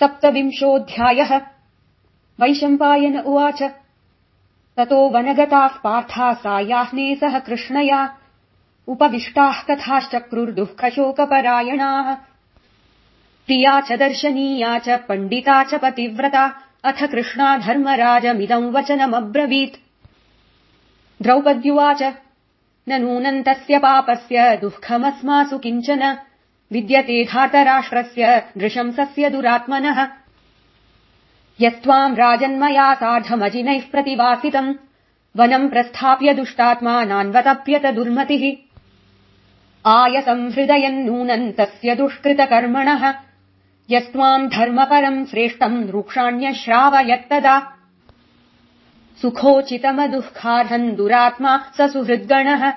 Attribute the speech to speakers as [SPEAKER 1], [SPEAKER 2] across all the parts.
[SPEAKER 1] सप्तविंशोऽध्यायः। वैशम्पायन उवाच। ततो वनगताः पार्था सायाह्ने सह कृष्णया। उपविष्टाः कथाश्चक्रुर्दुःखशोकपरायणाः। प्रिया च दर्शनीया च पण्डिता च पतिव्रता। अथ कृष्णा धर्मराजमिदम् वचनमब्रवीत्। द्रौपद्युवाच न नूनम् तस्य पापस्य दुःखमस्मासु किञ्चन विद्यते धातराष्ट्रस्य नृशंसस्य दुरात्मनः। यस्त्वाम् राजन्मया सार्धमजिनैः प्रतिवासितम्। वनम् प्रस्थाप्य दुष्टात्मानान्वतप्यत दुर्मतिः। आयसम् नूनम् तस्य दुष्कृतकर्मणः। यस्त्वाम् धर्मपरम् श्रेष्ठम् रुक्षाण्यश्रावयत्तदा। सुखोचितमदुःखार्हन् दुरात्मा स सुहृद्गणः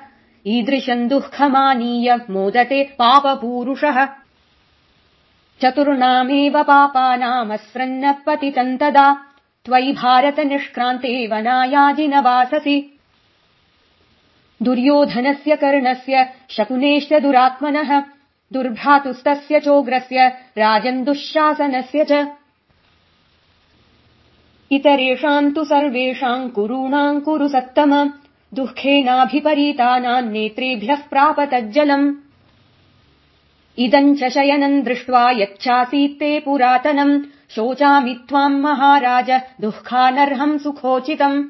[SPEAKER 1] ईदृशम् दुःखमानीय मोदते पापपूरुषः। चतुर्णामेव पापानामस्रन्न पतितम् तदा त्वयि भारत निष्क्रान्ते वनायाजिनवाससि दुर्योधनस्य कर्णस्य शकुनेश्च दुरात्मनः। दुर्भ्रातुस्तस्य चोग्रस्य राजन् दुःशासनस्य च। इतरेषाम् तु सर्वेषाम् कुरूणाम् कुरु सत्तम दुःखेनाभिपरीतानाम् नेत्रेभ्यः प्राप तज्जलम् इदम् च शयनम् दृष्ट्वा यच्चासीत्ते पुरातनम्। शोचामि त्वाम् महाराज दुःखानर्हम् सुखोचितम्